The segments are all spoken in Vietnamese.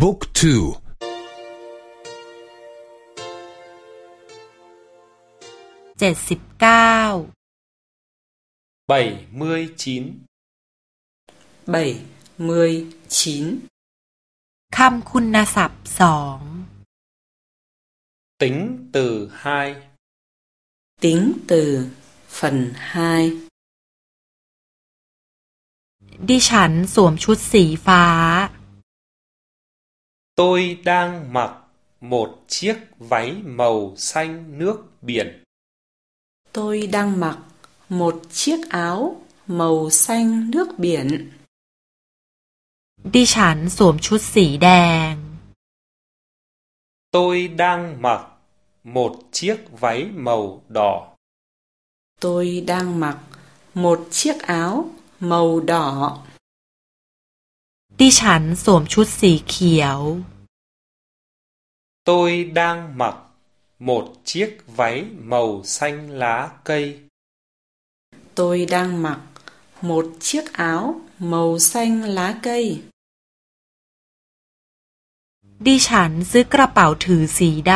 บุ๊กทูเจ็ดสิบเก้า bảy mươi chín bảy mươi chín คำคุณศัพท์สอง tính từ hai tính từ phần hai ดิฉันสวมชุดสีฟ้า Tôi đang mặc một chiếc váy màu xanh nước biển. Tôi đang mặc một chiếc áo màu xanh nước biển. Đi chán xuồng chút xỉ đèn. Tôi đang mặc một chiếc váy màu đỏ. Tôi đang mặc một chiếc áo màu đỏ. Đi chán xuồng chút xỉ kiểu. tôi đang mặc một chiếc váy màu xanh lá cây tôi đang mặc một chiếc áo màu xanh lá cây ดิฉันซื้อกระเป๋าถือสีด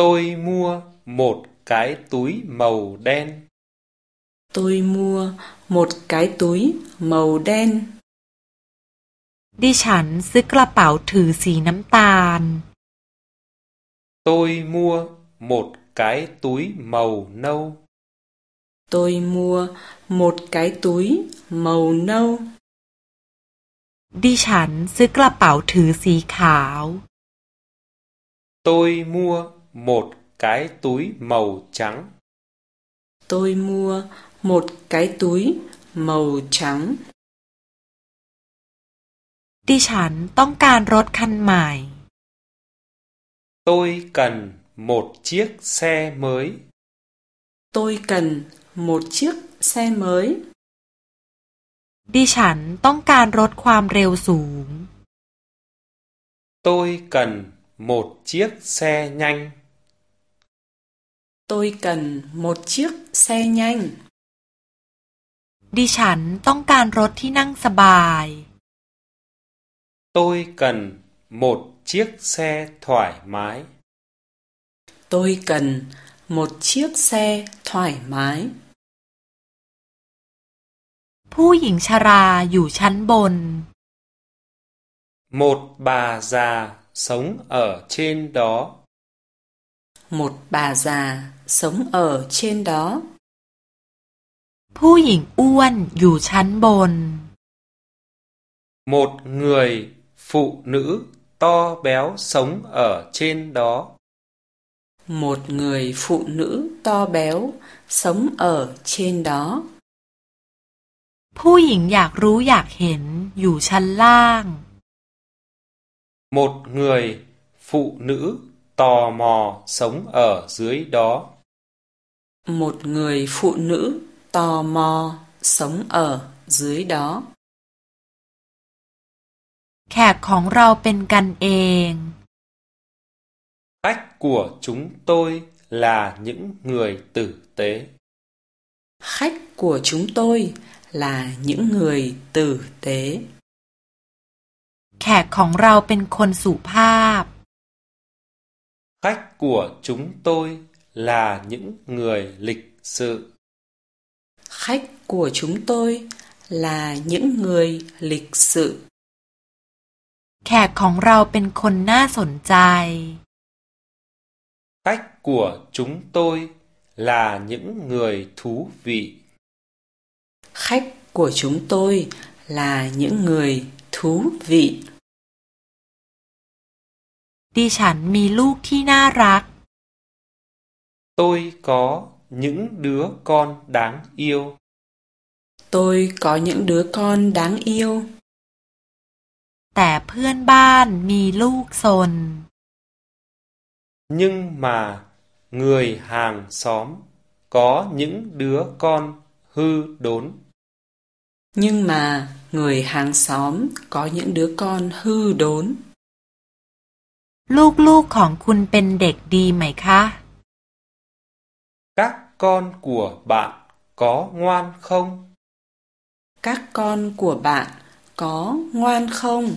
tôi mua một cái túi màu đen tôi mua một cái túi màu đen ำ ดิฉันซื้อกระเป๋าถือสีน้ำตาล tôi mua một cái túi màu nâu tôi mua một cái túi màu nâu ดิฉันซื้อกระเป๋าถือสีขาว tôi mua một cái túi màu trắng tôi mua một cái túi màu trắng ดิฉันต้องการรถคันใหม่ tôi cần một chiếc xe mới tôi cần một chiếc xe mới ดิฉันต้องการรถความเร็วสูง tôi cần một chiếc xe nhanh tôi cần một chiếc xe nhanh ดิฉันต้องการรถที่นั่งสบาย tôi cần một chiếc xe thoải mái tôi cần một chiếc xe thoải mái ผู้หญิงชราอยู่ชั้นบน một bà già sống ở trên đó một bà già sống ở trên đó ผู้หญิงอ้วนอยู่ชั้นบน một người phụ nữ to béo sống ở trên đó một người phụ nữ to béo sống ở trên đó ผู้หญิงอยากรู้อยากเห็นอยู่ชั้นล่าง một người phụ nữ tò mò sống ở dưới đó một người phụ nữ tò mò sống ở dưới đó แ ขกของเราเป็นกันเอง khách của chúng tôi là những người tử tế khách của chúng tôi là những người tử tế แขกของเราเป็นคนสุภาพ khách của chúng tôi là những người lịch sự khách của chúng tôi là những người lịch sự แขกของเราเป็นคนน่าสนใจ khách của chúng tôi là những người thú vị khách của chúng tôi là những người thú vị ดิฉันมีลูกที่น่ารัก tôi có những đứa con đáng yêu tôi có những đứa con đáng yêu แต่เพื่อนบ้านมีลูกซน nhưng mà người hàng xóm có những đứa con hư đốn nhưng mà người hàng xóm có những đứa con hư đốn ลูกๆของคุณเป็นเด็กดีไหมคะ các con của bạn có ngoan không các con của bạn có ngoan không?